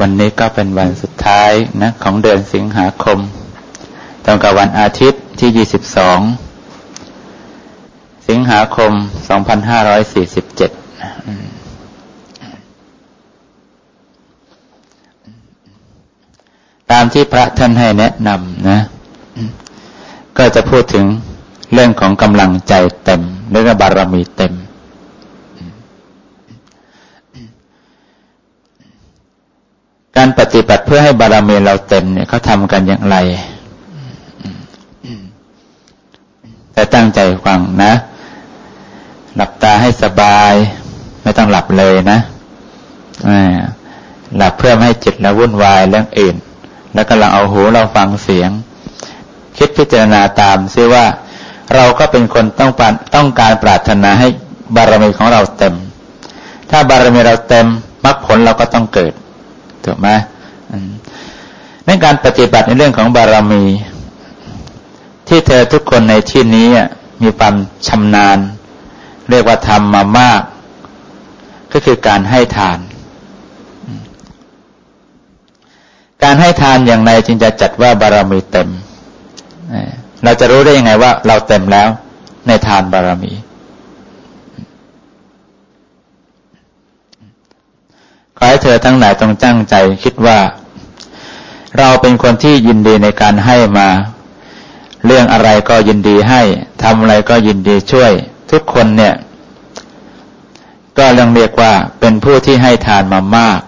วันนี้ก็เป็นวันสุดท้ายนะของเดือนสิงหาคม ตรงกับวันอาทิตย์ที่ 22 สิงหาคม 2547 ตามที่พระท่านให้แนะนำนะ ก็จะพูดถึงเรื่องของกำลังใจเต็มหรือบารมีเต็ม การปฏิบัติเพื่อให้บารมีเราเต็มเนี่ยเขาทำกันอย่างไร แต่ตั้งใจฟังนะ หลับตาให้สบาย ไม่ต้องหลับเลยนะหลับเพื่อไม่ให้จิตเราวุ่นวายเรื่องอื่น แล้วก็เราเอาหูเราฟังเสียง คิดพิจารณาตามซิว่า เราก็เป็นคนต้องต้องการปรารถนาให้บารมีของเราเต็ม ถ้าบารมีเราเต็มมรรคผลเราก็ต้องเกิด ถูกไหมในการปฏิบัติในเรื่องของบารมี ที่เธอทุกคนในที่นี้มีความชำนาญ เรียกว่าทำมามาก ก็คือการให้ทาน การให้ทานอย่างไรจึงจะจัดว่าบารมีเต็ม เราจะรู้ได้ยังไงว่า เราเต็มแล้วในทานบารมีขอ ให้เธอทั้งหลายต้องจั้งใจคิดว่า เราเป็นคนที่ยินดีในการให้มา เรื่องอะไรก็ยินดีให้ทำอะไรก็ยินดีช่วย ทุกคนเนี่ย ก็เรื่องเรียกว่าเป็นผู้ที่ให้ทานมามาก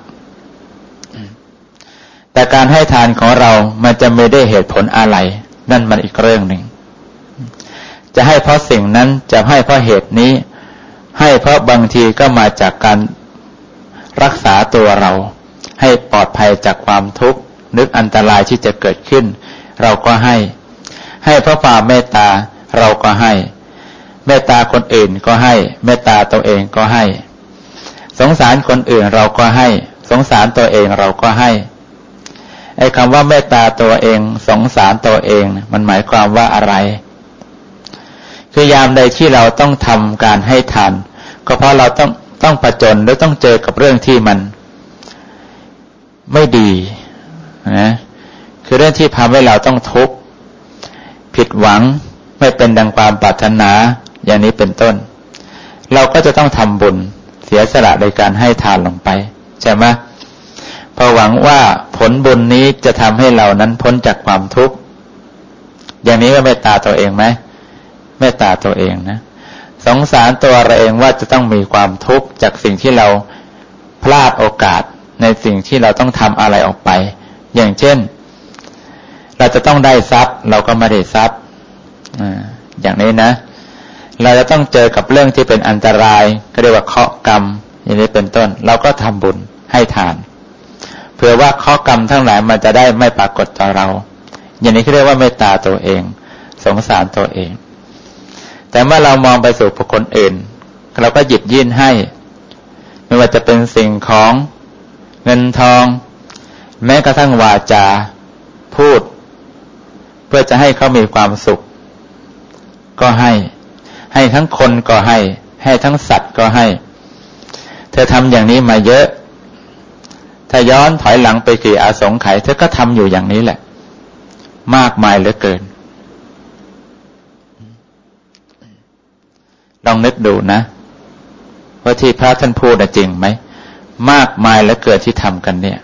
แต่การให้ทานของเรามันจะไม่ได้เหตุผลอะไร นั่นมันอีกเรื่องหนึ่งจะให้เพราะสิ่งนั้นจะให้เพราะเหตุนี้ ให้เพราะบางทีก็มาจากการ รักษาตัวเรา ให้ปลอดภัยจากความทุกข์ นึกอันตรายที่จะเกิดขึ้น เราก็ให้ ให้เพราะความเมตตาเราก็ให้ เมตตาคนอื่นก็ให้ เมตตาตัวเองก็ให้ สงสารคนอื่นเราก็ให้ สงสารตัวเองเราก็ให้ไอ้คำว่าเมตตาตัวเอง สงสารตัวเอง มันหมายความว่าอะไร คือยามใดที่เราต้องทำการให้ทานก็เพราะเราต้อง ต้องประจนหรือต้องเจอกับเรื่องที่มันไม่ดีนะคือเรื่องที่ทำให้เราต้องทุกข์ผิดหวังไม่เป็นดังความปรารถนาอย่างนี้เป็นต้น เราก็จะต้องทำบุญเสียสละในการให้ทานลงไป ใช่ไหมพอหวังว่าผลบุญนี้จะทำให้เรานั้นพ้นจากความทุกข์อย่างนี้ก็ไม่ตาตัวเองไหมไม่ตาตัวเองนะ สงสารตัวเราเองว่าจะต้องมีความทุกข์จากสิ่งที่เราพลาดโอกาสในสิ่งที่เราต้องทำอะไรออกไป อย่างเช่น เราจะต้องได้ทรัพย์ เราก็ไม่ได้ทรัพย์อย่างนี้นะ เราจะต้องเจอกับเรื่องที่เป็นอันตราย ก็เรียกว่าเคาะกรรม อย่างนี้เป็นต้น เราก็ทำบุญให้ทาน เพื่อว่าเคาะกรรมทั้งหลายมันจะได้ไม่ปรากฏต่อเรา อย่างนี้เขาเรียกว่าเมตตาตัวเอง สงสารตัวเอง แต่เมื่อเรามองไปสู่บุคคลอื่น เราก็หยิบยื่นให้ ไม่ว่าจะเป็นสิ่งของเงินทอง แม้กระทั่งวาจา พูด เพื่อจะให้เขามีความสุข ก็ให้ ให้ทั้งคนก็ให้ ให้ทั้งสัตว์ก็ให้ เธอทำอย่างนี้มาเยอะ ถ้าย้อนถอยหลังไปกี่อาสงไขยเธอก็ทำอยู่อย่างนี้แหละ มากมายเหลือเกิน ลองนึกดูนะว่าที่พระท่านพูดจริงไหม มากมายและเกิดที่ทำกันเนี่ย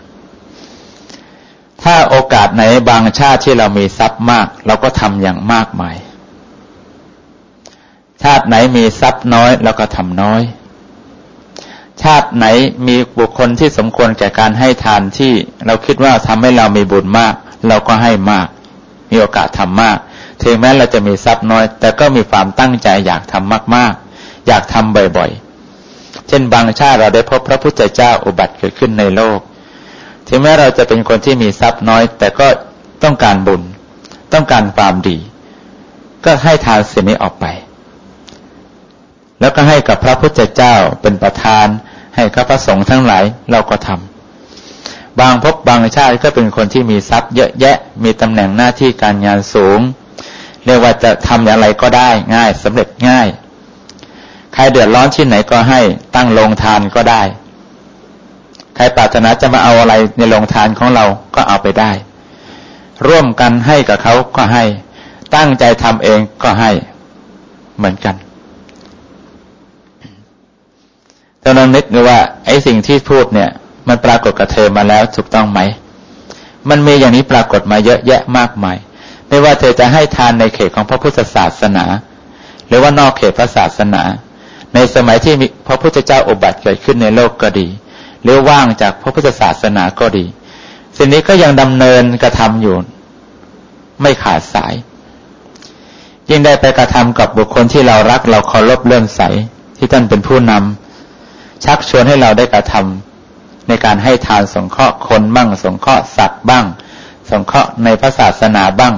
ถ้าโอกาสไหนบางชาติที่เรามีทรัพย์มาก เราก็ทำอย่างมากมาย ชาติไหนมีทรัพย์น้อยเราก็ทำน้อย ชาติไหนมีบุคคลที่สมควรแก่การให้ทานที่เราคิดว่าทำให้เรามีบุญมาก เราก็ให้มาก มีโอกาสทำมาก ถึงแม้เราจะมีทรัพย์น้อย แต่ก็มีความตั้งใจอยากทำมาก ๆ อยากทำบ่อยๆ เช่นบางชาติเราได้พบพระพุทธเจ้าอุบัติเกิดขึ้นในโลก ถึงแม้เราจะเป็นคนที่มีทรัพย์น้อย แต่ก็ต้องการบุญ ต้องการความดี ก็ให้ทานสิ่งนี้ออกไป แล้วก็ให้กับพระพุทธเจ้าเป็นประธาน ให้กับพระสงฆ์ทั้งหลายเราก็ทำบางพบบางชาติก็เป็นคนที่มีทรัพย์เยอะแยะ มีตำแหน่งหน้าที่การงานสูง เรียกว่าจะทำอะไรก็ได้ง่ายสำเร็จง่าย ใครเดือดร้อนที่ไหนก็ให้ตั้งโรงทานก็ได้ ใครปรารถนาจะมาเอาอะไรในโรงทานของเราก็เอาไปได้ ร่วมกันให้กับเขาก็ให้ ตั้งใจทำเองก็ให้เหมือนกันตอนนั้นนึกเลยว่าไอ้สิ่งที่พูดเนี่ย มันปรากฏกับเธอมาแล้วถูกต้องไหม มันมีอย่างนี้ปรากฏมาเยอะแยะมากมาย ไม่ว่าเธอจะให้ทานในเขตของพระพุทธศาสนา หรือว่านอกเขตพระศาสนา ในสมัยที่มีพระพุทธเจ้าอุบัติเกิดขึ้นในโลกก็ดี หรือว่างจากพระพุทธศาสนาก็ดี สิ่งนี้ก็ยังดำเนินกระทำอยู่ ไม่ขาดสาย ยิ่งได้ไปกระทำกับบุคคลที่เรารักเราเคารพเลื่อมใสที่ท่านเป็นผู้นำชักชวนให้เราได้กระทำในการให้ทานสงเคราะห์คนบ้างสงเคราะห์สัตว์บ้าง สงเคราะห์ในพระศาสนาบ้าง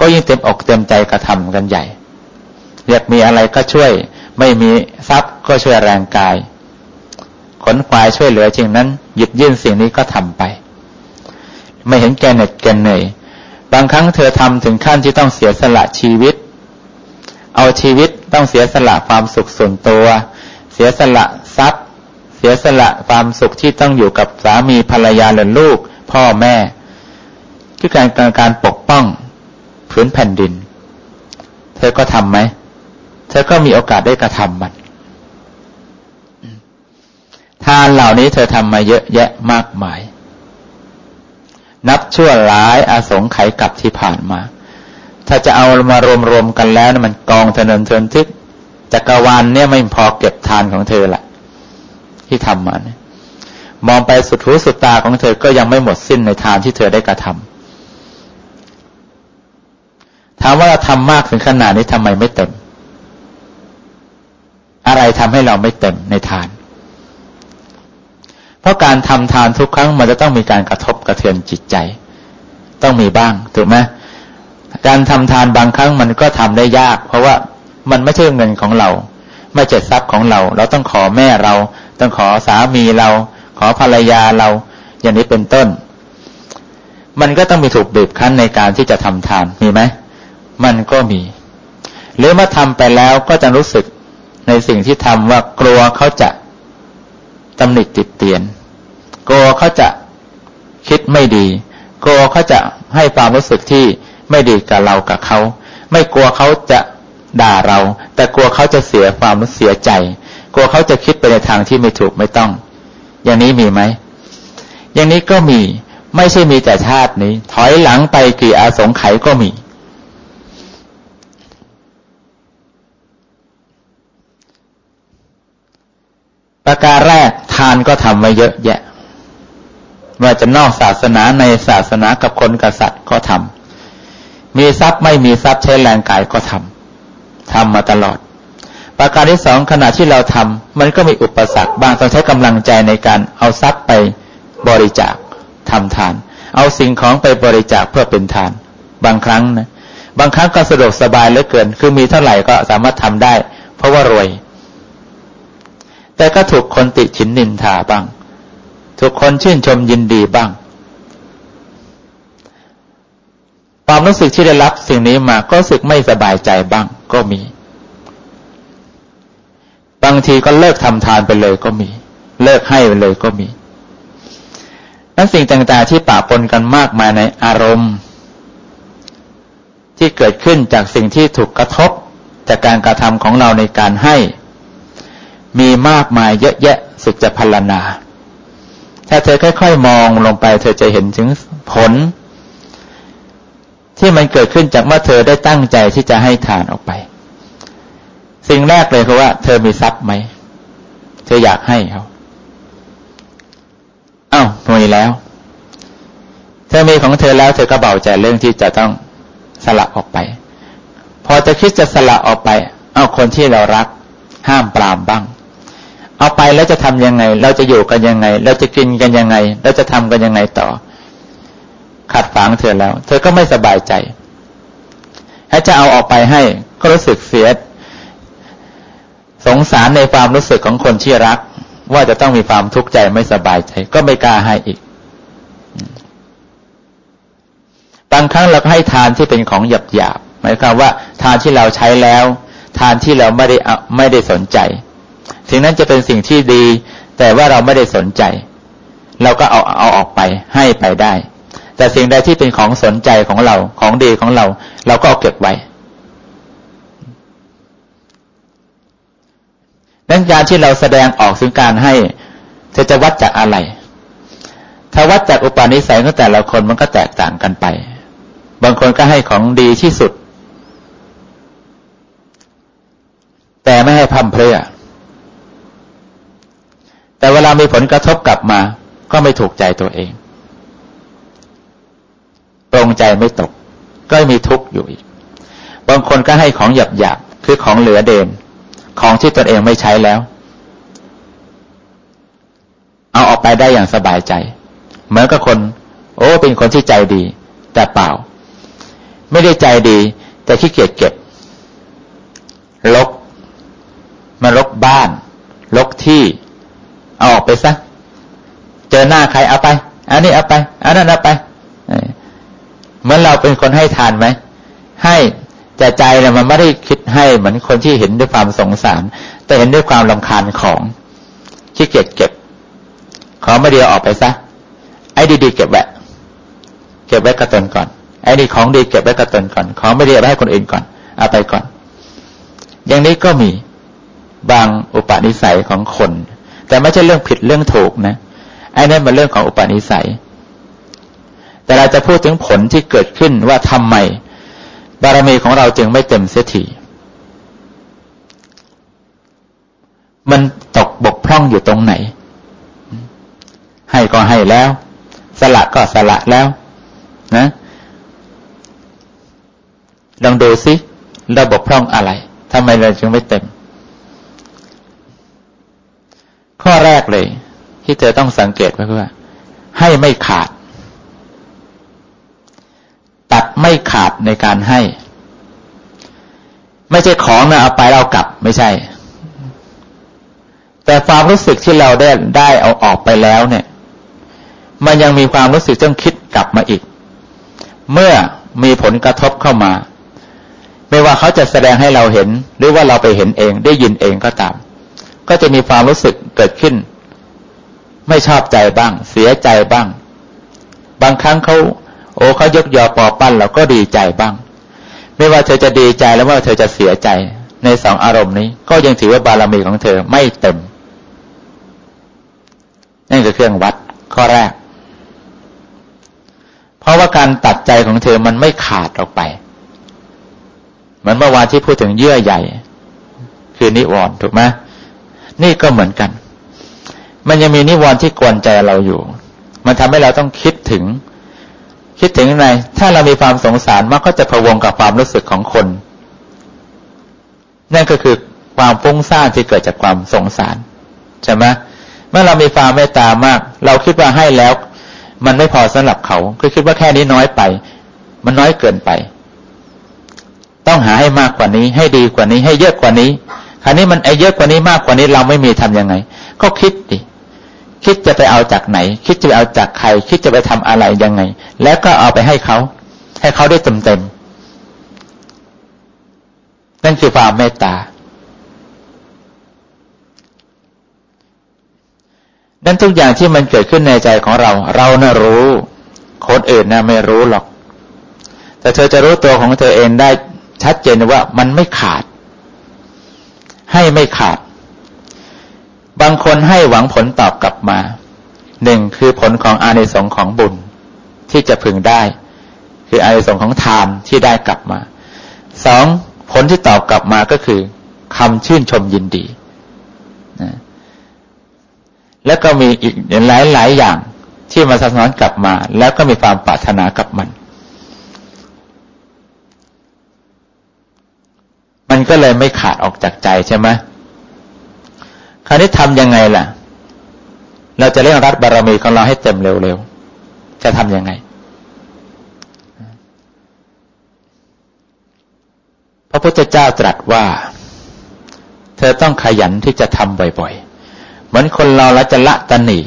ก็ยิ่งเต็มอกเต็มใจกระทำกันใหญ่อยกมีอะไรก็ช่วย ไม่มีทรัพย์ก็ช่วยแรงกาย ขนควายช่วยเหลือจริงนั้น หยิบยื่นสิ่งนี้ก็ทำไป ไม่เห็นแกเหน็ดแกเหนื่อยบางครั้งเธอทำถึงขั้นที่ต้องเสียสละชีวิต เอาชีวิตต้องเสียสละความสุขส่วนตัว เสียสละทรัพย์ เสียสละความสุขที่ต้องอยู่กับสามีภรรยาหรือลูก พ่อแม่คือการการการปกป้อง พื้นแผ่นดิน เธอก็ทำไหม เธอก็มีโอกาสได้กระทำมัน ทานเหล่านี้เธอทำมาเยอะแยะมากมาย นับชั่วร้ายอาสงไขยกับที่ผ่านมา ถ้าจะเอามารวมๆกันแล้วมันกองเทนินเทินทึกจักรวาลเนี่ยไม่พอเก็บทานของเธอแหละที่ทำมาเนี่ยมองไปสุดหูสุดตาของเธอก็ยังไม่หมดสิ้นในทานที่เธอได้กระทำ ถามว่าเราทำมากถึงขนาดนี้ทำไมไม่เต็ม อะไรทำให้เราไม่เต็มในทาน เพราะการทำทานทุกครั้งมันจะต้องมีการกระทบกระเทือนจิตใจ ต้องมีบ้างถูกไหมการทำทานบางครั้งมันก็ทำได้ยาก เพราะว่ามันไม่ใช่เงินของเรา ไม่ใช่ทรัพย์ของเรา เราต้องขอแม่เรา ต้องขอสามีเรา ขอภรรยาเรา อย่างนี้เป็นต้น มันก็ต้องมีถูกบีบคั้นในการที่จะทำทานมีไหม มันก็มี หรือเมื่อทำไปแล้วก็จะรู้สึกในสิ่งที่ทำว่ากลัวเขาจะตำหนิติดเตียน กลัวเขาจะคิดไม่ดี กลัวเขาจะให้ความรู้สึกที่ไม่ดีกับเรากับเขา ไม่กลัวเขาจะด่าเรา แต่กลัวเขาจะเสียความรู้เสียใจ กลัวเขาจะคิดไปในทางที่ไม่ถูกไม่ต้อง อย่างนี้มีไหม อย่างนี้ก็มี ไม่ใช่มีแต่ชาตินี้ ถอยหลังไปกี่อาสงไขยก็มี ประการแรกทานก็ทำไว้เยอะแยะว่าจะนอกศาสนาในศาสนากับคนกษัตริย์ก็ทำมีทรัพย์ไม่มีทรัพย์ใช้แรงกายก็ทำทำมาตลอด ประการที่สองขณะที่เราทำมันก็มีอุปสรรคบางต้องใช้กำลังใจในการเอาทรัพย์ไปบริจาคทำทาน เอาสิ่งของไปบริจาคเพื่อเป็นทาน บางครั้งนะบางครั้งก็สะดวกสบายเหลือเกิน คือมีเท่าไหร่ก็สามารถทำได้ เพราะว่ารวย แต่ก็ถูกคนติฉินนินทาบ้าง ถูกคนชื่นชมยินดีบ้าง ความรู้สึกที่ได้รับสิ่งนี้มาก็รู้สึกไม่สบายใจบ้าง ก็มี บางทีก็เลิกทำทานไปเลยก็มี เลิกให้ไปเลยก็มีนั้นสิ่งต่างๆที่ปะปนกันมากมายในอารมณ์ ที่เกิดขึ้นจากสิ่งที่ถูกกระทบ จากการกระทำของเราในการให้ มีมากมายเยอะแยะสุดจะพรรณนา ถ้าเธอค่อยๆมองลงไป เธอจะเห็นถึงผล ที่มันเกิดขึ้นจากเมื่อเธอได้ตั้งใจที่จะให้ทานออกไป สิ่งแรกเลยคือว่า เธอมีทรัพย์ไหม เธออยากให้เขาเอา้ามีแล้ว เธอมีของเธอแล้ว เธอก็เบาใจเรื่องที่จะต้องสละออกไป พอจะคิดจะสละออกไป เอาคนที่เรารัก ห้ามปรามบ้าง เอาไปแล้วจะทำยังไง เราจะอยู่กันยังไง เราจะกินกันยังไง เราจะทำกันยังไงต่อ ขัดฝังเธอแล้ว เธอก็ไม่สบายใจถ้าจะเอาออกไปให้ก็รู้สึกเสีย สงสารในความรู้สึกของคนที่รัก ว่าจะต้องมีความทุกข์ใจไม่สบายใจ ก็ไม่กล้าให้อีก บางครั้งเราก็ให้ทานที่เป็นของหยาบหยาบหมายความว่า ทานที่เราใช้แล้ว ทานที่เราไม่ได้ไม่ได้สนใจ ถึงนั้นจะเป็นสิ่งที่ดี แต่ว่าเราไม่ได้สนใจ เราก็เอาเอาออกไปให้ไปได้ แต่สิ่งใดที่เป็นของสนใจของเราของดีของเรา เราก็เอาเก็บไว้ดังการที่เราแสดงออกถึงการให้เธอจะวัดจากอะไร ถ้าวัดจากอุปนิสัยของแต่ละคนมันก็แตกต่างกันไป บางคนก็ให้ของดีที่สุด แต่ไม่ให้พัมเพรื่อ แต่เวลามีผลกระทบกลับมา ก็ไม่ถูกใจตัวเอง ตรงใจไม่ตก ก็มีทุกข์อยู่อีก บางคนก็ให้ของหยาบหยาบคือของเหลือเดน ของที่ตนเองไม่ใช้แล้ว เอาออกไปได้อย่างสบายใจ เหมือนกับคน โอ้ เป็นคนที่ใจดี แต่เปล่า ไม่ได้ใจดี แต่ขี้เกียจเก็บลกมาลกบ้าน ลกที่ ไปซะเจอหน้าใครเอาไปอันนี้เอาไปอันนั้นเอาไปเหมือนเราเป็นคนให้ทานไหมให้แต่ใจเนี่ยมันไม่ได้คิดให้เหมือนคนที่เห็นด้วยความสงสาร แต่เห็นด้วยความลำคาญของขี้เกียจเก็บ ขอไม่เดียวออกไปซะไอ้ดีๆเก็บไว้เก็บไว้กระตนก่อนไอ้นี่ของดีเก็บไว้กระตนก่อน ของไม่ดีเอาไว้ให้คนอื่นก่อน เอาไปก่อน อย่างนี้ก็มีบางอุปนิสัยของคน แต่ไม่ใช่เรื่องผิดเรื่องถูกนะไอ้นั่นเป็นเรื่องของอุปนิสัย แต่เราจะพูดถึงผลที่เกิดขึ้นว่าทำไม บารมีของเราจึงไม่เต็มเสียทีมันตกบกพร่องอยู่ตรงไหน ให้ก็ให้แล้ว สละก็สละแล้ว นะลองดูสิเราบกพร่องอะไรทำไมเราจึงไม่เต็มข้อแรก เลย ที่เธอต้องสังเกตไว้ว่า ให้ไม่ขาด ตัดไม่ขาดในการให้ ไม่ใช่ของนะเอาไปเรากลับไม่ใช่ แต่ความรู้สึกที่เราได้ได้เอาออกไปแล้วเนี่ย มันยังมีความรู้สึกต้องคิดกลับมาอีก เมื่อมีผลกระทบเข้ามา ไม่ว่าเขาจะแสดงให้เราเห็น หรือว่าเราไปเห็นเองได้ยินเองก็ตาม ก็จะมีความรู้สึกเกิดขึ้น ไม่ชอบใจบ้าง เสียใจบ้าง บางครั้งเขาโอ้เขายกยอปอปั้นเราก็ดีใจบ้าง ไม่ว่าเธอจะดีใจแล้วว่าเธอจะเสียใจในสองอารมณ์นี้ ก็ยังถือว่าบารมีของเธอไม่เต็มนั่นคือเครื่องวัดข้อแรก เพราะว่าการตัดใจของเธอมันไม่ขาดออกไป เหมือนเมื่อวานที่พูดถึงเยื่อใหญ่ คือนิวรณ์ถูกไหมนี่ก็เหมือนกัน มันยังมีนิวรณ์ที่กวนใจเราอยู่ มันทำให้เราต้องคิดถึง คิดถึงไงถ้าเรามีความสงสารมันก็จะพะวงกับความรู้สึกของคน นั่นก็คือความฟุ้งซ่านที่เกิดจากความสงสารใช่ไหมเมื่อเรามีความเมตตามาก เราคิดว่าให้แล้ว มันไม่พอสำหรับเขาคือคิดว่าแค่นี้น้อยไป มันน้อยเกินไป ต้องหาให้มากกว่านี้ ให้ดีกว่านี้ ให้เยอะกว่านี้คราวนี้มันไอ้เยอะกว่านี้มากกว่านี้เราไม่มีทํำยังไง ก็คิดดิ คิดจะไปเอาจากไหน คิดจะไปเอาจากใคร คิดจะไปทำอะไรยังไง แล้วก็เอาไปให้เขา ให้เขาได้เต็มเต็มนั่นคือความเมตตานั่นทุกอย่างที่มันเกิดขึ้นในใจของเรา เราน่ะรู้ คนอื่นน่ะไม่รู้หรอก แต่เธอจะรู้ตัวของเธอเองได้ชัดเจนว่ามันไม่ขาด ให้ไม่ขาด บางคนให้หวังผลตอบกลับมาหนึ่งคือผลของอานิสงส์ของบุญที่จะพึงได้ คืออานิสงส์ของทานที่ได้กลับมาสองผลที่ตอบกลับมาก็คือคำชื่นชมยินดีนะแล้วก็มีอีกหลายหลายอย่างที่มาสะท้อนกลับมา แล้วก็มีความปรารถนากับมัน มันก็เลยไม่ขาดออกจากใจใช่ไหม ราวนี้ทำยังไงล่ะ เราจะเร่งรัดบารมีของเราให้เต็มเร็วๆ จะทำยังไง พระพุทธเจ้าตรัสว่า เธอต้องขยันที่จะทำบ่อยๆ เหมือนคนเราล้วจะละตันหนี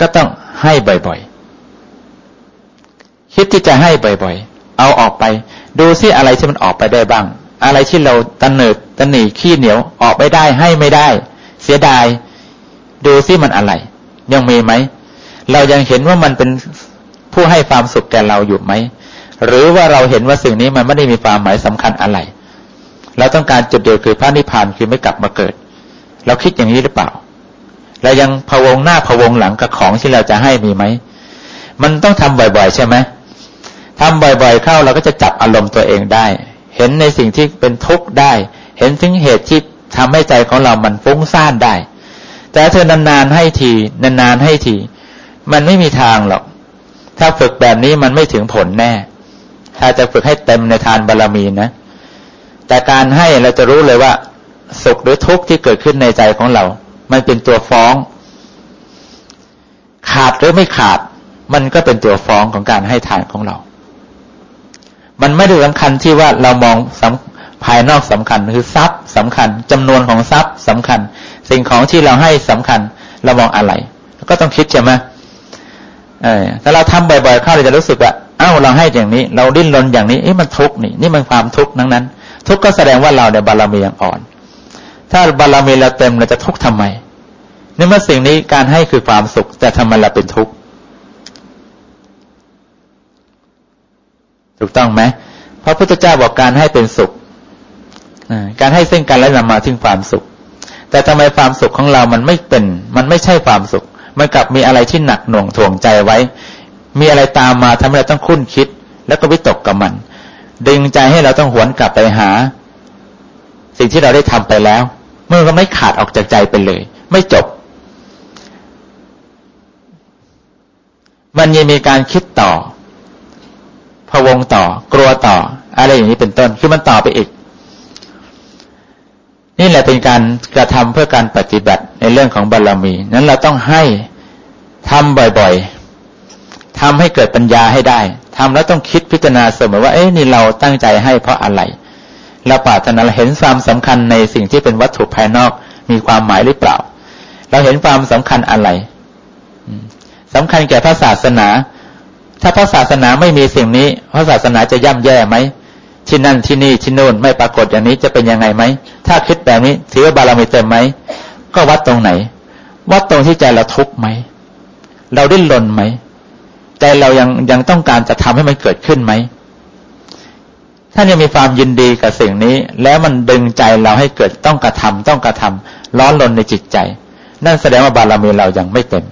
ก็ต้องให้บ่อยๆ คิดที่จะให้บ่อยๆ เอาออกไป ดูซิอะไรที่มันออกไปได้บ้าง อะไรที่เราตันเนิดตันหนีขี้เหนียวออกไม่ได้ให้ไม่ได้ เสียดาย ดูซิมันอะไร ยังมีไหม เรายังเห็นว่ามันเป็นผู้ให้ความสุขแก่เราอยู่ไหม หรือว่าเราเห็นว่าสิ่งนี้มันไม่ได้มีความหมายสำคัญอะไร เราต้องการจุดเดียวคือพระนิพพานคือไม่กลับมาเกิด เราคิดอย่างนี้หรือเปล่า เรายังพะวงหน้าพะวงหลังกับของที่เราจะให้มีไหม มันต้องทำบ่อยๆ ใช่ไหมทำบ่อยๆ เข้าเราก็จะจับอารมณ์ตัวเองได้ เห็นในสิ่งที่เป็นทุกข์ได้ เห็นถึงเหตุที่ ทำให้ใจของเรามันฟุ้งซ่านได้ แต่เธอนานๆให้ทีนานๆให้ที มันไม่มีทางหรอก ถ้าฝึกแบบนี้มันไม่ถึงผลแน่ ถ้าจะฝึกให้เต็มในทานบารรมีนะ แต่การให้เราจะรู้เลยว่า สุขหรือทุกข์ที่เกิดขึ้นในใจของเรา มันเป็นตัวฟ้อง ขาดหรือไม่ขาด มันก็เป็นตัวฟ้องของการให้ทานของเรา มันไม่ได้สำคัญที่ว่าเรามอง ภายนอกสำคัญคือทรัพย์สำคัญจำนวนของทรัพย์สำคัญ สิ่งของที่เราให้สำคัญเรามองอะไร ก็ต้องคิดใช่ไหมเออถ้าเราทำบ่อยๆเข้าเราจะรู้สึกว่าเอ้าเราให้อย่างนี้ เราดิ้นรนอย่างนี้เอ้มันทุกข์นี่นี่มันความทุกข์นั้นนั้น ทุกข์ก็แสดงว่าเราเนี่ยบารมียังอ่อน ถ้าบารมีเราเต็มเราจะทุกข์ทำไมนี่เมื่อสิ่งนี้การให้คือความสุข แต่ทำไมเราเป็นทุกข์ถูกต้องไหมพระพุทธเจ้าบอกการให้เป็นสุข การให้ซึ่งกันและนำมาถึงความสุข แต่ทำไมความสุขของเรามันไม่เป็น มันไม่ใช่ความสุข มันกลับมีอะไรที่หนักหน่วงถ่วงใจไว้ มีอะไรตามมาทำให้เราต้องคุ้นคิด แล้วก็วิตกกับมัน ดึงใจให้เราต้องหวนกลับไปหา สิ่งที่เราได้ทำไปแล้วเมื่อก็ไม่ขาดออกจากใจไปเลย ไม่จบ มันยังมีการคิดต่อพะวงต่อกลัวต่อ อะไรอย่างนี้เป็นต้น คือมันต่อไปอีก นี่แหละเป็นการกระทำเพื่อการปฏิบัติในเรื่องของบารรมี นั้นเราต้องให้ทำบ่อยๆทำให้เกิดปัญญาให้ได้ทำแล้วต้องคิดพิจารณาเสมอว่า เอ้ยนี่เราตั้งใจให้เพราะอะไร เราปรารถนาเห็นความสำคัญในสิ่งที่เป็นวัตถุภายนอกมีความหมายหรือเปล่า เราเห็นความสำคัญอะไรสำคัญแก่พระศาสนา ถ้าพระศาสนาไม่มีสิ่งนี้ พระศาสนาจะย่ำแย่ไหม ที่นั่นที่นี่ที่นู่นไม่ปรากฏอย่างนี้จะเป็นยังไงไหม ถ้าคิดแบบนี้ถือว่าบารมีเต็มไหม ก็วัดตรงไหน วัดตรงที่ใจเราทุกข์ไหม เราดิ้นรนไหม ใจเรายังยังต้องการจะทำให้มันเกิดขึ้นไหม ถ้ายังมีความยินดีกับสิ่งนี้ แล้วมันดึงใจเราให้เกิดต้องกระทำต้องกระทำร้อนรนในจิตใจ นั่นแสดงว่าบารมีเรายังไม่เต็ม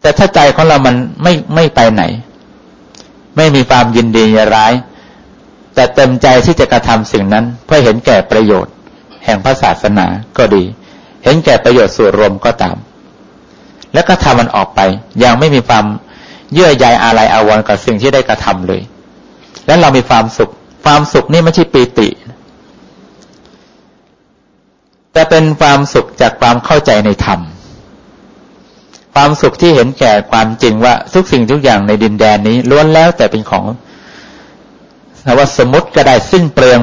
แต่ถ้าใจของเรามันไม่ไม่ไปไหน ไม่มีความยินดียร้าย แต่เต็มใจที่จะกระทำสิ่งนั้น เพื่อเห็นแก่ประโยชน์ แห่งพระศาสนาก็ดี เห็นแก่ประโยชน์ส่วนรวมก็ตาม แล้วก็ทำมันออกไป ยังไม่มีความเยื่อใยอะไรอาวรกับสิ่งที่ได้กระทำเลย แล้วเรามีความสุข ความสุขนี่ไม่ใช่ปีติแต่เป็นความสุขจากความเข้าใจในธรรม ความสุขที่เห็นแก่ความจริงว่าทุกสิ่งทุกอย่างในดินแดนนี้ล้วนแล้วแต่เป็นของแต่ว่าสมมติก็ได้สิ้นเปลือง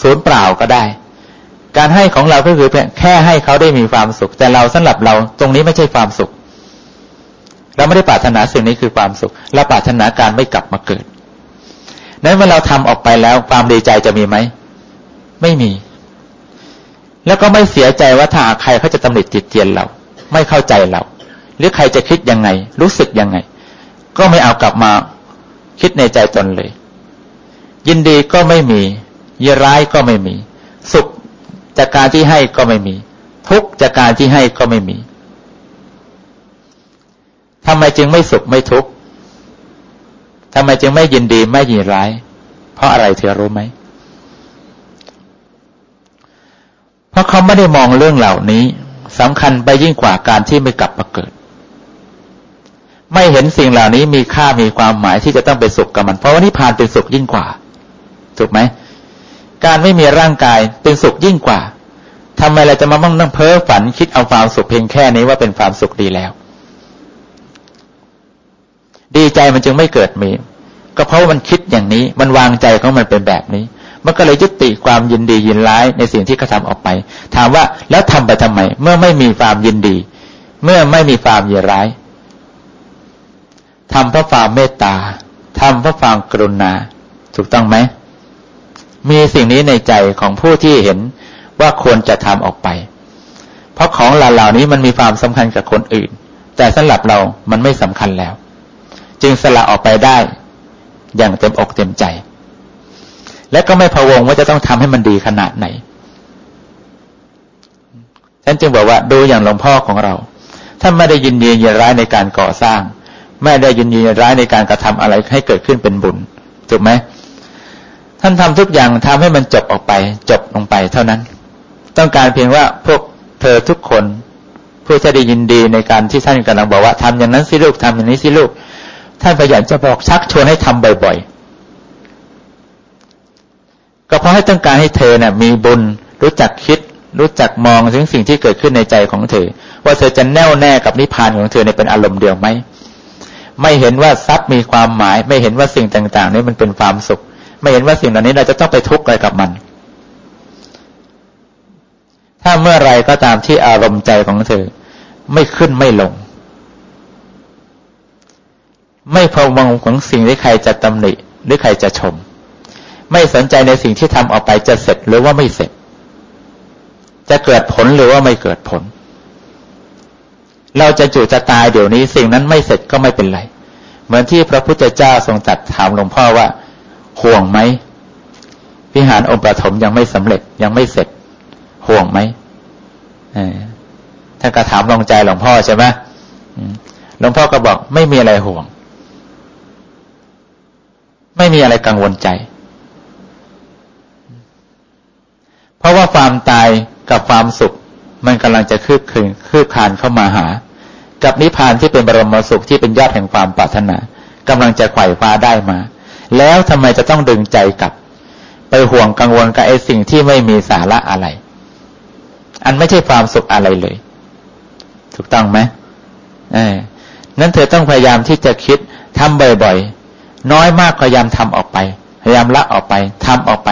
สูญเปล่าก็ได้ การให้ของเราก็คือแค่ให้เขาได้มีความสุข แต่เราสำหรับเราตรงนี้ไม่ใช่ความสุข เราไม่ได้ปรารถนาสิ่งนี้คือความสุขเราปรารถนาการไม่กลับมาเกิดนั้นเมื่อเราทำออกไปแล้วความดีใจจะมีไหมไม่มี แล้วก็ไม่เสียใจว่าถ้าใครเขาจะตำหนิติดเตียนเรา ไม่เข้าใจเรา หรือใครจะคิดยังไง รู้สึกยังไง ก็ไม่เอากลับมาคิดในใจตนเลย ยินดีก็ไม่มียิร้ายก็ไม่มี สุขจากการที่ให้ก็ไม่มี ทุกจากการที่ให้ก็ไม่มีทำไมจึงไม่สุขไม่ทุกข์ทำไมจึงไม่ยินดีไม่ยินร้าย เพราะอะไรเธอรู้ไหม เพราะเขาไม่ได้มองเรื่องเหล่านี้สำคัญไปยิ่งกว่าการที่ไม่กลับมาเกิด ไม่เห็นสิ่งเหล่านี้มีค่ามีความหมายที่จะต้องไปสุขกับมัน เพราะว่านิพพานเป็นสุขยิ่งกว่า ถูกไหม การไม่มีร่างกายเป็นสุขยิ่งกว่าทำไมเราจะมามั่งนั่งเพ้อฝันคิดเอาความสุขเพียงแค่นี้ว่าเป็นความสุขดีแล้ว ดีใจมันจึงไม่เกิดมี ก็เพราะว่ามันคิดอย่างนี้ มันวางใจของมันเป็นแบบนี้ มันก็เลยยุติความยินดียินร้ายในสิ่งที่เขาทาออกไป ถามว่าแล้วทำไปทำไม เมื่อไม่มีความยินดี เมื่อไม่มีความยินร้าย ทำเพราะความเมตตาทำเพราะความกรุณา ถูกต้องไหม มีสิ่งนี้ในใจของผู้ที่เห็นว่าควรจะทำออกไป เพราะของเหล่านี้มันมีความสำคัญกับคนอื่น แต่สำหรับเรามันไม่สำคัญแล้ว จึงสละออกไปได้อย่างเต็มอกเต็มใจ และก็ไม่พะวงว่าจะต้องทำให้มันดีขนาดไหนฉันจึงบอกว่าดูอย่างหลวงพ่อของเราท่านไม่ได้ยินดียินร้ายในการก่อสร้าง ไม่ได้ยินดีร้ายในการกระทำอะไรให้เกิดขึ้นเป็นบุญถูกไหมท่านทำทุกอย่างทำให้มันจบออกไป จบลงไปเท่านั้น ต้องการเพียงว่าพวกเธอทุกคนผู้จะได้ยินดีในการที่ท่านกำลังบอกว่าทำอย่างนั้นสิลูกทำอย่างนี้สิลูก ท่านพยายามจะบอกชักชวนให้ทำบ่อย ๆ ก็เพราะให้ต้องการให้เธอเนะ่ยมีบุญรู้จักคิด รู้จักมองถึงสิ่งที่เกิดขึ้นในใจของเธอ ว่าเธอจะแน่วแน่กับนิพพานของเธอในเป็นอารมณ์เดียวไหม ไม่เห็นว่าทรัพย์มีความหมาย ไม่เห็นว่าสิ่งต่างๆนี้มันเป็นความสุข ไม่เห็นว่าสิ่งเหล่านี้เราจะต้องไปทุกข์อะไรกับมัน ถ้าเมื่อไรก็ตามที่อารมณ์ใจของเธอ ไม่ขึ้นไม่ลง ไม่พะวงของสิ่งที่ใครจะตำหนิหรือใครจะชม ไม่สนใจในสิ่งที่ทำออกไปจะเสร็จหรือว่าไม่เสร็จ จะเกิดผลหรือว่าไม่เกิดผลเราจะจู่จะตายเดี๋ยวนี้สิ่งนั้นไม่เสร็จก็ไม่เป็นไร เหมือนที่พระพุทธเจ้าทรงจัดถามหลวงพ่อว่า ห่วงไหมพิหารองค์ประถมยังไม่สำเร็จยังไม่เสร็จ ห่วงไหมท่านก็ถามลงใจหลวงพ่อใช่ไหมหลวงพ่อก็บอกไม่มีอะไรห่วง ไม่มีอะไรกังวลใจ เพราะว่าความตายกับความสุข มันกำลังจะคืบคืนคืบคานเข้ามาหา กับนิพพานที่เป็นบรมสุขที่เป็นยอดแห่งความปรารถนากำลังจะไขว่คว้าได้มา แล้วทำไมจะต้องดึงใจกลับ ไปห่วงกังวลกับไอ้สิ่งที่ไม่มีสาระอะไร อันไม่ใช่ความสุขอะไรเลย ถูกต้องไหมเออนั้นเธอต้องพยายามที่จะคิดทำบ่อยๆ น้อยมากพยายามทำออกไป พยายามละออกไปทำออกไป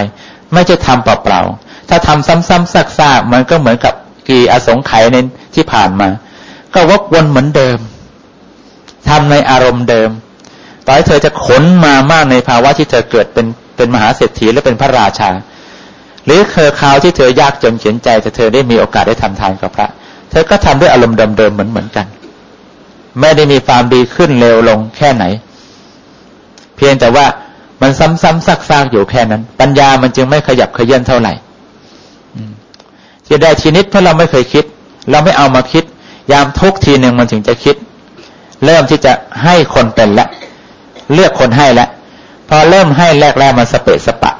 ไม่ใช่ทำเปล่าๆ ถ้าทำซ้ำๆซากๆมันก็เหมือนกับกี่อสงไขยในที่ผ่านมา ก็วกวนเหมือนเดิมทำในอารมณ์เดิม ต่อให้เธอจะขนมามากในภาวะที่เธอเกิดเป็นเป็นมหาเศรษฐีและเป็นพระราชา หรือเคยคราวที่เธอยากจนเขียนใจแต่เธอได้มีโอกาสได้ทำทานกับพระ เธอก็ทำด้วยอารมณ์เดิมๆเหมือนเหมือนกัน ไม่ได้มีความดีขึ้นเร็วลงแค่ไหน เพียงแต่ว่ามันซ้ำๆซากๆอยู่แค่นั้น ปัญญามันจึงไม่ขยับขยื่นเท่าไหร่จะได้ทีนิดเพราะเราไม่เคยคิด เราไม่เอามาคิด ยามทุกทีหนึ่งมันถึงจะคิด เริ่มที่จะให้คนเป็นละ เลือกคนให้ละพอเริ่มให้แรกแรกมันสเปะสปะ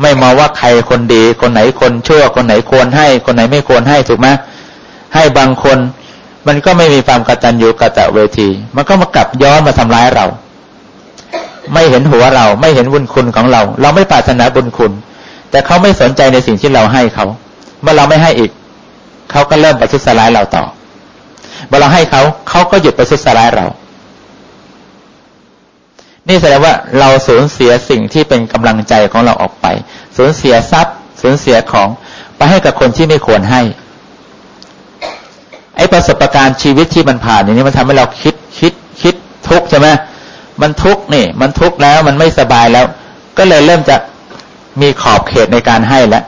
ไม่มองว่าใครคนดี คนไหนคนชั่ว คนไหนควรให้ คนไหนไม่ควรให้ถูกไหมให้บางคน มันก็ไม่มีความกตัญญูกตะเวที มันก็มากลับย้อนมาทำร้ายเรา ไม่เห็นหัวเราไม่เห็นบุญคุณของเรา เราไม่ปรารถนาบุญคุณ แต่เขาไม่สนใจในสิ่งที่เราให้เขา เมื่อเราไม่ให้อีก เขาก็เริ่มประทุษร้ายเราต่อ เมื่อเราให้เขาเขาก็หยุดประทุษร้ายเรา นี่แสดงว่าเราสูญเสียสิ่งที่เป็นกำลังใจของเราออกไป สูญเสียทรัพย์ สูญเสียของไปให้กับคนที่ไม่ควรให้ไอ้ประสบการณ์ชีวิตที่มันผ่านอย่างนี้มันทำให้เราคิดคิดคิดทุกข์ใช่ไหมมันทุกข์นี่ มันทุกข์แล้วมันไม่สบายแล้ว ก็เลยเริ่มจะมีขอบเขตในการให้แล้ว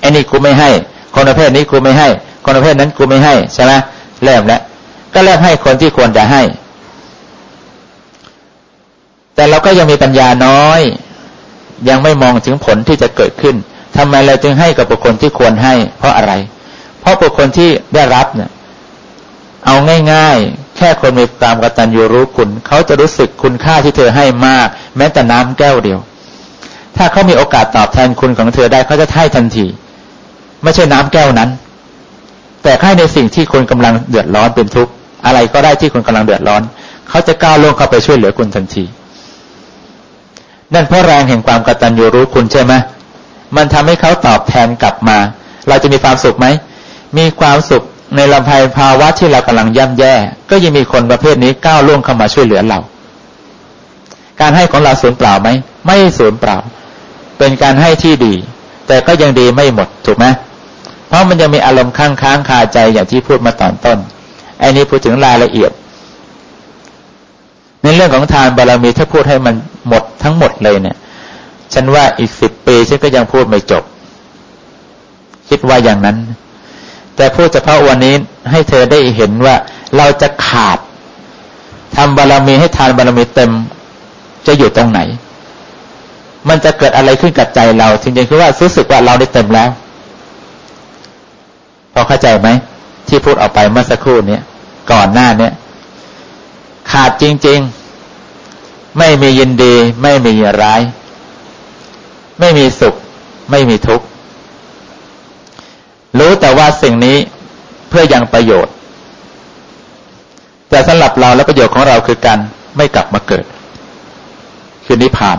ไอ้นี่กูไม่ให้ คนประเภทนี้กูไม่ให้ คนประเภทนั้นกูไม่ให้ใช่ไหมเริ่มแล้ว ก็เริ่มให้คนที่ควรจะให้ แต่เราก็ยังมีปัญญาน้อย ยังไม่มองถึงผลที่จะเกิดขึ้นทำไมเราจึงให้กับบุคคลที่ควรให้ เพราะอะไร เพราะบุคคลที่ได้รับเนี่ยเอาง่าย ๆ แค่คนมีความกตัญญูรู้คุณ เขาจะรู้สึกคุณค่าที่เธอให้มาก แม้แต่น้ำแก้วเดียว ถ้าเขามีโอกาสตอบแทนคุณของเธอได้เขาจะให้ทันที ไม่ใช่น้ำแก้วนั้น แต่ให้ในสิ่งที่คนกำลังเดือดร้อนเป็นทุกข์ อะไรก็ได้ที่คนกำลังเดือดร้อน เขาจะก้าวล่วงเข้าไปช่วยเหลือคุณทันที นั่นเพราะแรงแห่งความกตัญญูรู้คุณใช่ไหมมันทำให้เขาตอบแทนกลับมา เราจะมีความสุขไหม มีความสุขในลำพัยภาวะที่เรากำลังย่ำแย่ ก็ยังมีคนประเภทนี้ก้าวล่วงเข้ามาช่วยเหลือเรา การให้ของเราสูญเปล่าไหม ไม่สูญเปล่า เป็นการให้ที่ดี แต่ก็ยังดีไม่หมดถูกไหมเพราะมันยังมีอารมณ์ค้างค้างคาใจอย่างที่พูดมาตอนต้น ไอ้นี้พูดถึงรายละเอียด ในเรื่องของทานบารมีถ้าพูดให้มันหมดทั้งหมดเลยเนี่ย ฉันว่าอีกสิบปีฉันก็ยังพูดไม่จบ คิดว่าอย่างนั้น แต่พูดเฉพาะวันนี้ให้เธอได้เห็นว่าเราจะขาดทำบารมีให้ทานบารมีเต็มจะอยู่ตรงไหน มันจะเกิดอะไรขึ้นกับใจเราจริงๆคือว่ารู้สึกว่าเราได้เต็มแล้ว พอเข้าใจไหมที่พูดออกไปเมื่อสักครู่นี้ ก่อนหน้าเนี้ยขาดจริง ๆ ไม่มียินดี ไม่มีร้าย ไม่มีสุข ไม่มีทุกข์ รู้แต่ว่าสิ่งนี้เพื่อยังประโยชน์ แต่สำหรับเราและประโยชน์ของเราคือการไม่กลับมาเกิด คือนิพพาน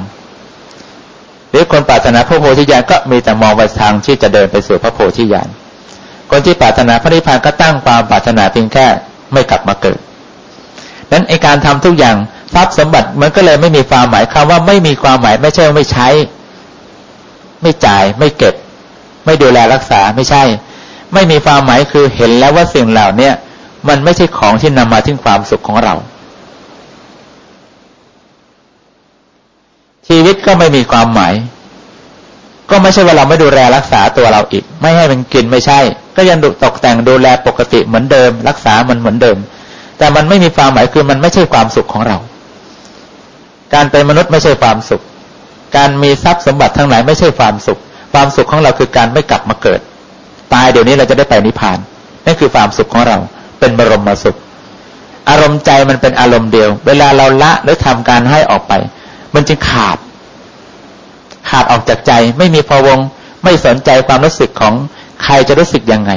หรือคนปรารถนาพระโพธิญาณก็มีแต่มองไปทางที่จะเดินไปสู่พระโพธิญาณคนที่ปรารถนาพระนิพพานก็ตั้งความปรารถนาเพียงแค่ ไม่กลับมาเกิดนั้นไอการทำทุกอย่างทรัพย์สมบัติมันก็เลยไม่มีความหมายคำว่าไม่มีความหมายไม่ใช่ว่าไม่ใช้ ไม่จ่ายไม่เก็บ ไม่ดูแลรักษาไม่ใช่ ไม่มีความหมายคือเห็นแล้วว่าสิ่งเหล่านี้มันไม่ใช่ของที่นำมาถึงความสุขของเรา ชีวิตก็ไม่มีความหมาย ก็ไม่ใช่ว่าเราไม่ดูแลรักษาตัวเราอีก ไม่ให้มันกินไม่ใช่ ก็ยังตกแต่งดูแลปกติเหมือนเดิม รักษามันเหมือนเดิม แต่มันไม่มีความหมายคือมันไม่ใช่ความสุขของเรา การเป็นมนุษย์ไม่ใช่ความสุข การมีทรัพย์สมบัติทั้งหลายไม่ใช่ความสุข ความสุขของเราคือการไม่กลับมาเกิด ตายเดี๋ยวนี้เราจะได้ไปนิพพานนั่นคือความสุขของเรา เป็นบรมสุข อารมณ์ใจมันเป็นอารมณ์เดียว เวลาเราละหรือทำการให้ออกไป มันจึงขาด ขาดออกจากใจ ไม่มีพวง ไม่สนใจความรู้สึกของใครจะรู้สึกยังไง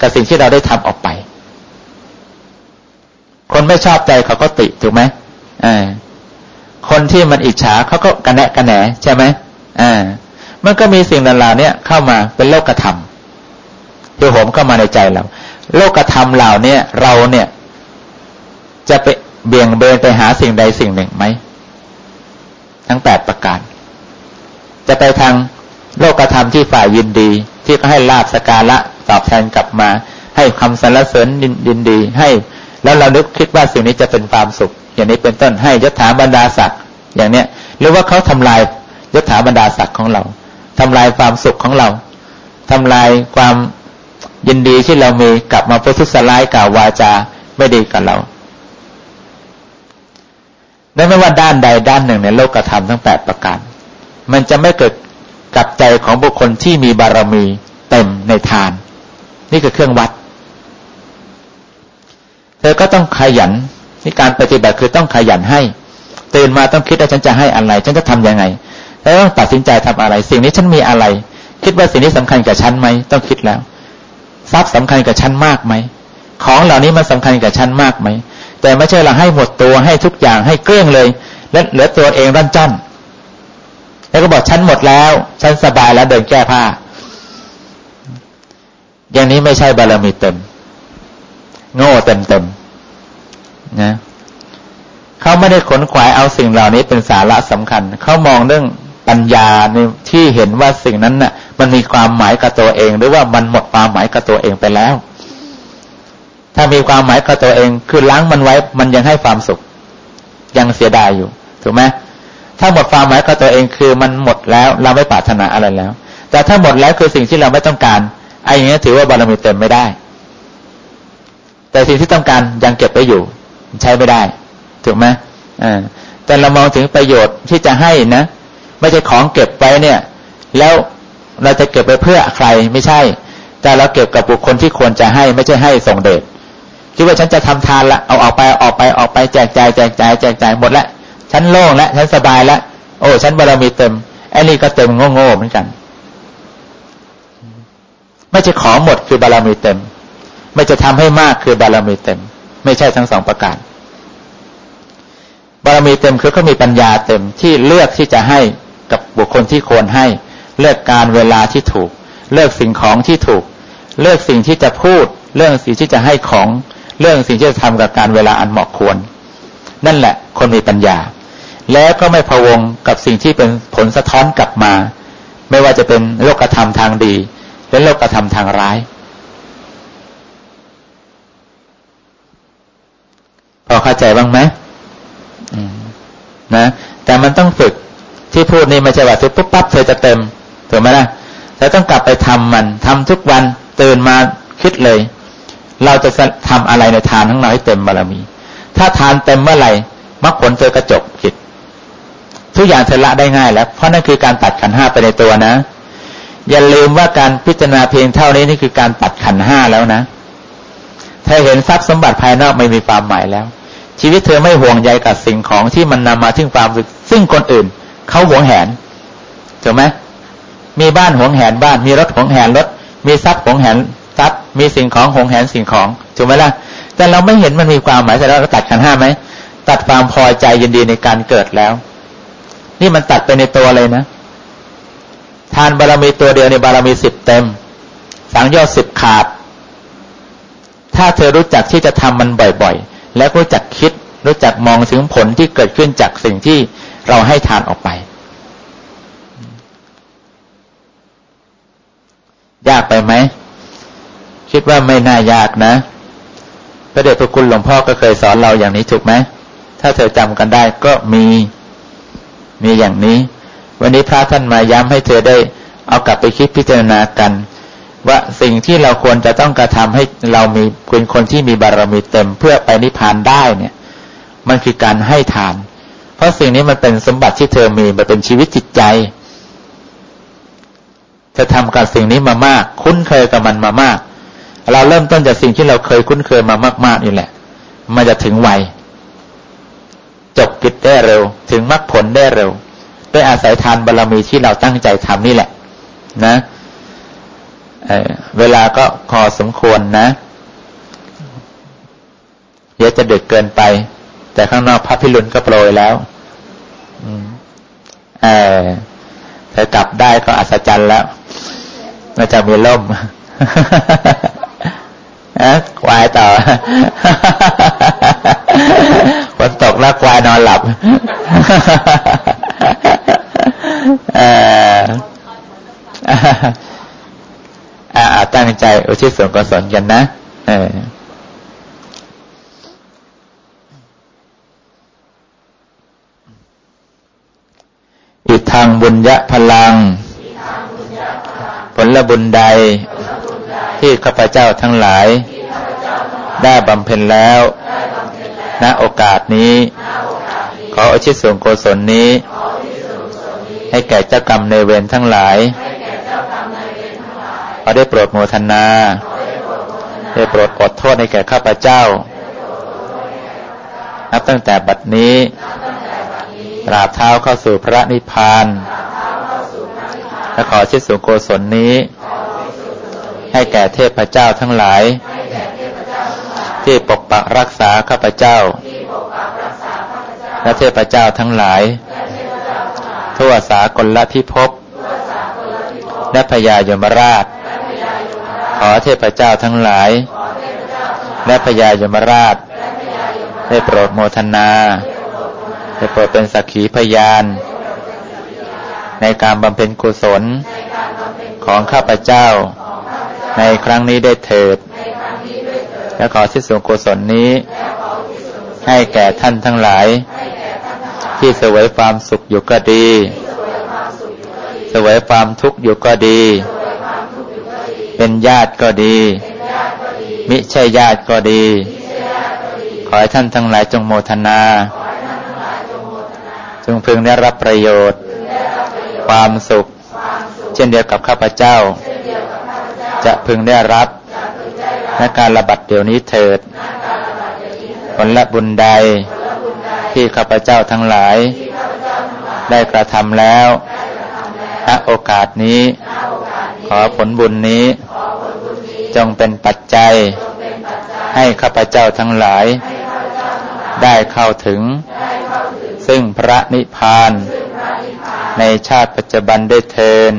กับสิ่งที่เราได้ทำออกไป คนไม่ชอบใจเขาก็ติถูกไหมอ่าคนที่มันอิจฉาเขาก็กระแนะกระแหนใช่ไหมอ่ามันก็มีสิ่งเหล่านี้เข้ามาเป็นโลกธรรมคือโหมเข้ามาในใจเรา โลกธรรมเหล่านี้เราเนี่ย จะไปเบี่ยงเบนไปหาสิ่งใดสิ่งหนึ่งไหมทั้งแปดประการ จะไปทางโลกธรรมที่ฝ่ายยินดี ที่เขาให้ลาบสการะตอบแทนกลับมา ให้คำสรรเสริญยินดี ให้แล้วเรานึกคิดว่าสิ่งนี้จะเป็นความสุข อย่างนี้เป็นต้นให้ยศถาบรรดาศักดิ์อย่างเนี้ยหรือว่าเขาทำลายยศถาบรรดาศักดิ์ของเราทำลายความสุขของเราทำลายความยินดีที่เรามีกลับมาพุทุสลายกล่าววาจาไม่ดีกับเรานั่นไม่ว่าด้านใดด้านหนึ่งในโลกธรรมทั้งแปดประการ มันจะไม่เกิดกับใจของบุคคลที่มีบารมีเต็มในทาน นี่คือเครื่องวัด เธอก็ต้องขยันนี่การปฏิบัติคือต้องขยันให้ตื่นมาต้องคิดว่าฉันจะให้อะไร ฉันจะทํำยังไง แล้วต้องตัดสินใจทำอะไร สิ่งนี้ฉันมีอะไร คิดว่าสิ่งนี้สำคัญกับฉันไหมต้องคิดแล้ว ทรัพย์สำคัญกับฉันมากไหมของเหล่านี้มันสาคัญกับฉันมากไหมแต่ไม่ใช่เราให้หมดตัวให้ทุกอย่างให้เกลี้ยงเลย และเหลือตัวเองร่อนจ้อน แล้วก็บอกฉันหมดแล้วฉันสบายแล้วเดินแก้ผ้า อย่างนี้ไม่ใช่บารมีเต็ม โง่เต็มเต็มนะเขาไม่ได้ขนขวายเอาสิ่งเหล่านี้เป็นสาระสำคัญ เขามองเรื่องปัญญาในที่เห็นว่าสิ่งนั้นน่ะ มันมีความหมายกับตัวเอง หรือว่ามันหมดความหมายกับตัวเองไปแล้ว ถ้ามีความหมายกับตัวเอง คือล้างมันไว้ มันยังให้ความสุข ยังเสียดายอยู่ ถูกไหม ถ้าหมดความหมายกับตัวเองคือมันหมดแล้วเราไม่ปรารถนาอะไรแล้ว แต่ถ้าหมดแล้วคือสิ่งที่เราไม่ต้องการไอ้อย่างนี้ถือว่าบารมีเต็มไม่ได้ แต่สิ่งที่ต้องการยังเก็บไว้อยู่ ใช้ไม่ได้ ถูกไหมอ่าแต่เรามองถึงประโยชน์ที่จะให้นะ ไม่ใช่ของเก็บไว้เนี่ย แล้วเราจะเก็บไปเพื่อใครไม่ใช่ แต่เราเก็บกับบุคคลที่ควรจะให้ไม่ใช่ให้ส่งเดชคิดว่าฉันจะทำทานละเอาออกไปออกไปออกไปแจกจ่ายแจกจ่ายแจกจ่ายหมดละ ฉันโล่งแล้วฉันสบายแล้วโอ้ฉันบารมีเต็มไอ้นี่ก็เต็มโง่ๆเหมือนกัน ไม่ใช่ขอหมดคือบารมีเต็ม ไม่จะทำให้มากคือบารมีเต็ม ไม่ใช่ทั้งสองประการ บารมีเต็มคือเขามีปัญญาเต็มที่เลือกที่จะให้กับบุคคลที่ควรให้ เลือกการเวลาที่ถูก เลือกสิ่งของที่ถูก เลือกสิ่งที่จะพูด เรื่องสิ่งที่จะให้ของ เรื่องสิ่งที่จะทำกับการเวลาอันเหมาะควร นั่นแหละ คนมีปัญญา แล้วก็ไม่พะวงกับสิ่งที่เป็นผลสะท้อนกลับมา ไม่ว่าจะเป็นโลกธรรมทางดี และโลกธรรมทางร้ายพอเข้าใจบ้างไหมนะ แต่มันต้องฝึกที่พูดนี่ไม่ใช่ว่าทุกปุ๊บปั๊บเธอจะเต็มถูกไหมล่ะเธอต้องกลับไปทำมันทำทุกวันตื่นมาคิดเลย เราจะทำอะไรในทานของเราให้เต็มบารมี ถ้าทานเต็มเมื่อไหร่มรรคผลเธอกระจกคิด ทุกอย่างเธอละได้ง่ายแล้ว เพราะนั่นคือการตัดขันห้าไปในตัวนะ อย่าลืมว่าการพิจารณาเพียงเท่านี้นี่คือการตัดขันห้าแล้วนะเธอเห็นทรัพย์สมบัติภายนอกไม่มีความหมายแล้ว ชีวิตเธอไม่ห่วงใยกับสิ่งของที่มันนำมาถึงความสุขซึ่งคนอื่นเขาหวงแหนถูกไหมมีบ้านหวงแหนบ้าน มีรถหวงแหนรถ มีทรัพย์หวงแหนทรัพย์ มีสิ่งของหวงแหนสิ่งของถูกไหมล่ะ แต่เราไม่เห็นมันมีความหมายแต่เราตัดขันห้าไหมตัดความพอใจยินดีในการเกิดแล้ว นี่มันตัดไปในตัวเลยนะ ทานบารมีตัวเดียวในบารมีสิบเต็ม สังโยชน์สิบขาด ถ้าเธอรู้จักที่จะทำมันบ่อยๆ แล้วรู้จักคิดรู้จักมองถึงผลที่เกิดขึ้นจากสิ่งที่เราให้ทานออกไป ยากไปไหม คิดว่าไม่น่ายากนะ พระเดชพระคุณหลวงพ่อก็เคยสอนเราอย่างนี้ถูกไหม ถ้าเธอจำกันได้ก็มี มีอย่างนี้ วันนี้พระท่านมาย้ำให้เธอได้ เอากลับไปคิดพิจารณากัน ว่าสิ่งที่เราควรจะต้องกระทำให้เรามีเป็นคนที่มีบารมีเต็มเพื่อไปนิพพานได้เนี่ย มันคือการให้ทาน เพราะสิ่งนี้มันเป็นสมบัติที่เธอมีมันเป็นชีวิตจิตใจจะทำกับสิ่งนี้มามาก คุ้นเคยกับมันมามาก เราเริ่มต้นจากสิ่งที่เราเคยคุ้นเคยมามากๆนี่แหละ มันจะถึงวัย จบกิจได้เร็ว ถึงมรรคผลได้เร็วด้วยอาศัยทานบารรมีที่เราตั้งใจทำนี่แหละ นะเเวลาก็พอสมควรนะเดี๋ยวจะดึกเกินไป แต่ข้างนอกพระพิรุณก็โปรยแล้วเออถ้ากลับได้ก็อัศจรรย์แล้วน่าจะมีล่มอะควายต่อ ฝนตกแล้วควายนอนหลับเอออาตั้งใจ อุทิศส่วนกุศลกันนะเอออิทางบุญยะพลัง ผลบุญใด ที่ข้าพเจ้าทั้งหลาย ได้บำเพ็ญแล้ว ณโอกาสนี้ ขออุทิศส่วนกุศลนี้ ให้แก่เจ้ากรรมในเวรทั้งหลาย ขอได้โปรดโมทนา ได้โปรดอดโทษให้แก่ข้าพเจ้า นับตั้งแต่บัดนี้ตราบเท้าเข้าสู่พระนิพพานและขอชิดสุโกศลนี้ ให้แก่เทพเจ้าทั้งหลาย ที่ปกปักรักษาข้าพเจ้า และเทพเจ้าทั้งหลาย ทั่วสากลละพิภพและพญายมราช ขอเทพเจ้าทั้งหลาย และพญายมราช ได้โปรดโมทนาได้โปรดเป็นสักขีพยาน ในการบำเพ็ญกุศลของข้าพเจ้า ในครั้งนี้ได้เถิด และขอที่ส่วนกุศลนี้ ให้แก่ท่านทั้งหลาย ที่เสวยความสุขอยู่ก็ดีเสวยความทุกข์อยู่ก็ดี เป็นญาติก็ดี มิใช่ญาติก็ดี ขอให้ท่านทั้งหลายจงโมทนา จงพึงได้รับประโยชน์ ความสุข เช่นเดียวกับข้าพเจ้า จะพึงได้รับ ในการระบัดเดี๋ยวนี้เถิด ผลละบุญใด ที่ข้าพเจ้าทั้งหลาย ได้กระทำแล้วณโอกาสนี้ ขอผลบุญนี้ จงเป็นปัจจัย ให้ข้าพเจ้าทั้งหลาย ได้เข้าถึง ซึ่งพระนิพพาน ในชาติปัจจุบันได้เทิน